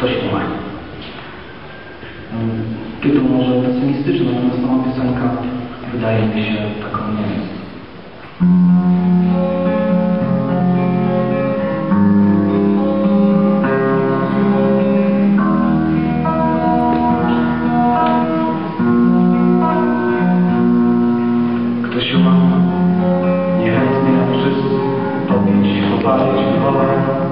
ktoś umanie. Tytuł może pesymistyczny, natomiast sama piosenka wydaje mi się taką nie Ktoś ma niechętnie przez pobić, opalić wodę.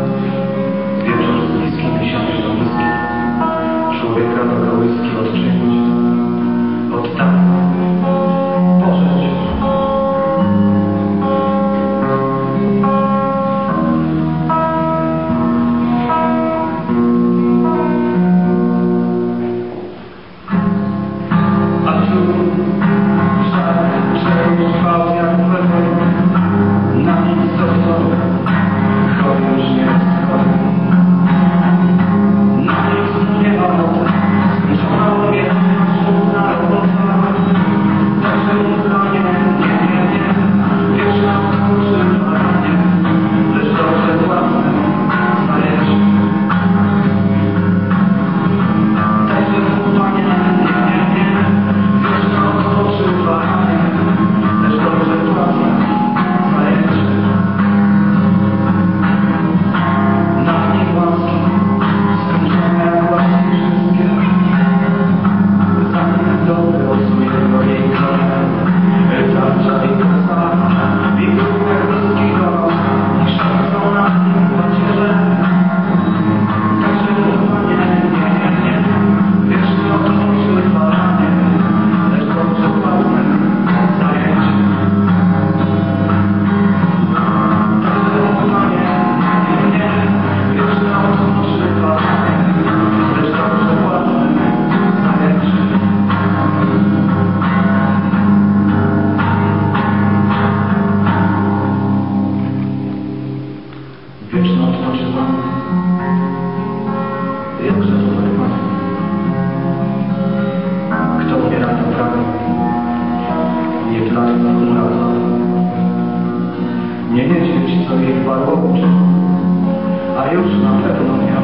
już na pewno miał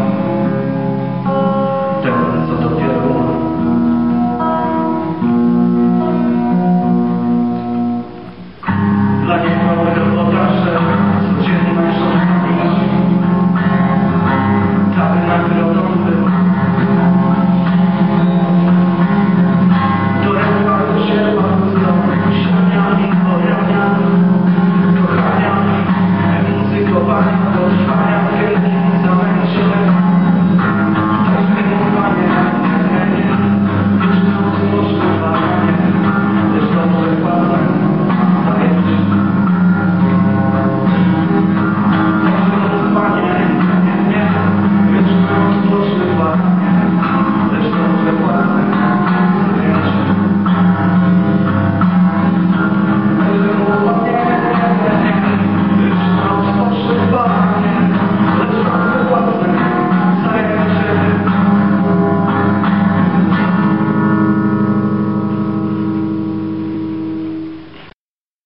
ten, co do pioruna. Dla niego reportaże codzienne żądania, tak nagrodowy. Dorębał się.